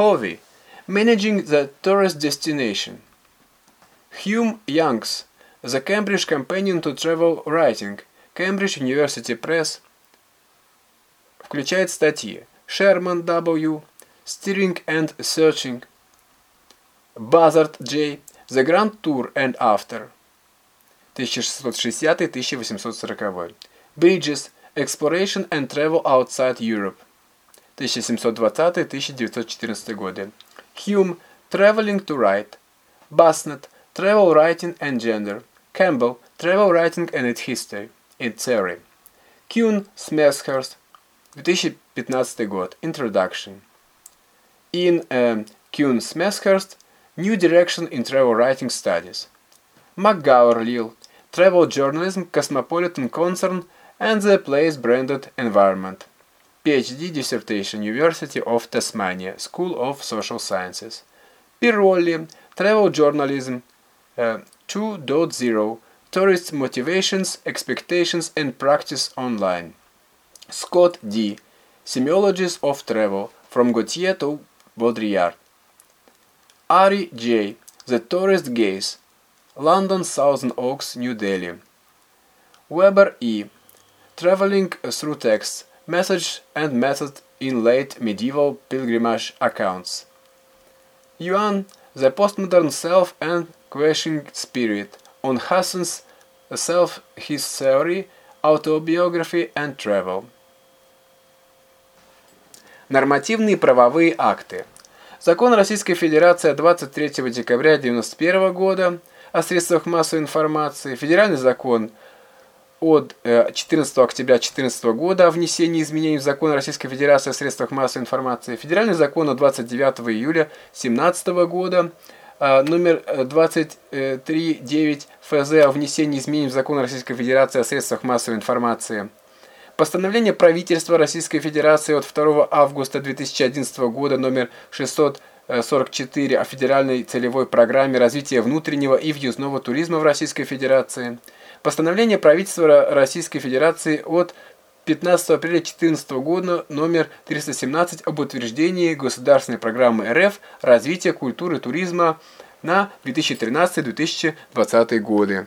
Howie, managing the tourist destination. Hulme Youngs, the Cambridge Companion to Travel Writing, Cambridge University Press, включает статьи Sherman W., Steering and Searching, Buzard J., The Grand Tour and After, 1660-1840, Bridges, Exploration and Travel Outside Europe, 1720-1914 годы. Hulme Traveling to Write. Bassnett Travel Writing and Gender. Campbell Travel Writing and its History. Its Theory. Kuehn Smethurst 2015 год. Introduction. In um, Kuehn Smethurst New Direction in Travel Writing Studies. McGaurr Lil Travel Journalism Cosmopolitan Concern and the Place Branded Environment. PhD dissertation, University of Tasmania, School of Social Sciences. Pirolli, Travel Journalism uh, 2.0, Tourist Motivations, Expectations and Practice Online. Scott D. Semiologies of Travel, From Gautier to Baudrillard. Urry J. The Tourist Gaze, London, Thousand Oaks, New Delhi. Weber E. Traveling through texts, message and method in late medieval pilgrimage accounts. Yuan, the postmodern self and questioning spirit, on Hassan's self, his theory, autobiography and travel. Нормативные правовые акты. Закон Российской Федерации 23 декабря 1991 года о средствах массовой информации, Федеральный закон от 14 э, октября 2014 года о внесении изменений в закон Российской Федерации о средствах массовой информации, Федеральный закон от 29 июля 2017 года э, номер 23.9 ФЗ о внесении изменений в закон Российской Федерации о средствах массовой информации, Постановление правительства Российской Федерации от 2 августа 2011 года номер 644 о федеральной целевой программе развития внутреннего и въездного туризма в Российской Федерации. Постановление правительства Российской Федерации от 15 апреля 2014 года номер 317 об утверждении государственной программы РФ развития культуры туризма на 2013-2020 годы.